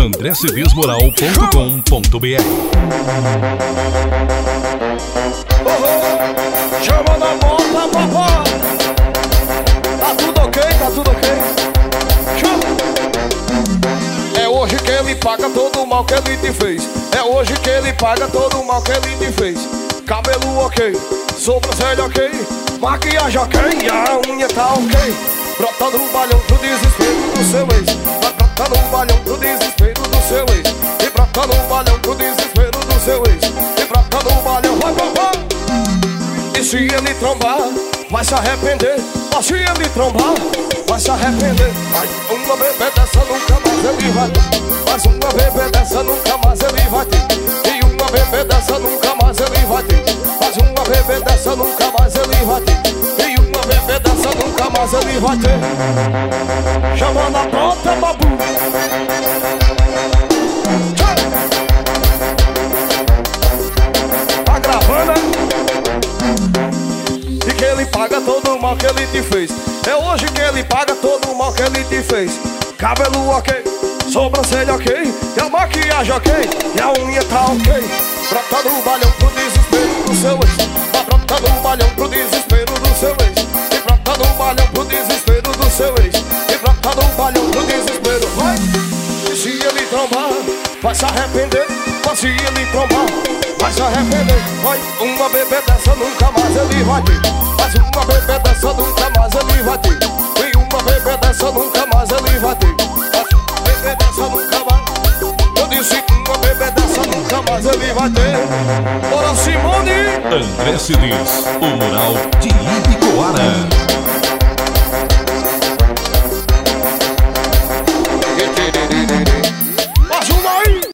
andrecedesmoral.com.br Chama na moto, papá. Tá tudo ok, tá tudo ok. Chama É hoje que ele paga todo o mal que ele te fez. É hoje que ele paga todo o mal que ele te fez. Cabelo ok, sobrancelha ok Maquiagem ok, a unha tá ok. Brota no balhão e se ele trombar, vai se arrepender. Mas se ele trombar, vai se arrepender. Mas uma bebê dessa nunca mais ele vai ter. Mas uma bebê dessa nunca mais ele vai ter. E uma bebê dessa nunca mais ele vai ter. Mas uma bebê dessa nunca mais ele vai ter. E uma bebê dessa nunca mais ele vai ter. Chama na pronta, babu. Paga todo o mal que ele te fez. É hoje que ele paga todo o mal que ele te fez. Cabelo ok, sobrancelha ok E a maquiagem ok, e a unha tá ok. Brota no balhão pro desespero do seu ex. Tá brota no balhão pro desespero do seu ex. E brota no balhão pro desespero do seu ex. E brota no balhão pro desespero. Vai! E se ele trombar, vai se arrepender. Mas se ele trombar, vai se arrepender Vai, uma bebê dessa nunca mais ele vai ter. Mas uma bebê dessa nunca mais ele vai ter. E uma bebê dessa nunca mais ele vai ter. Dessa nunca mais. Eu disse que uma bebê dessa nunca mais ele vai ter. Bora Simone! André Cedês, o mural de Ibicoara.